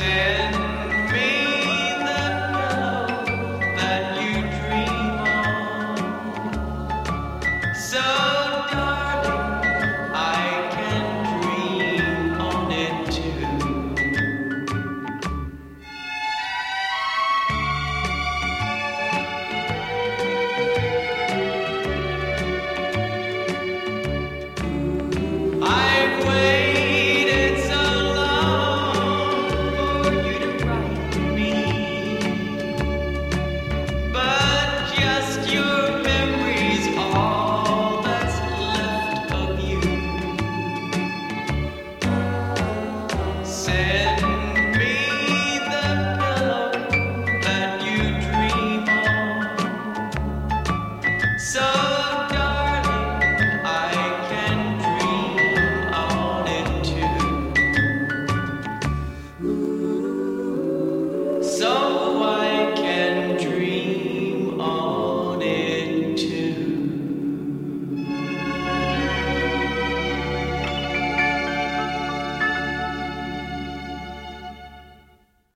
Said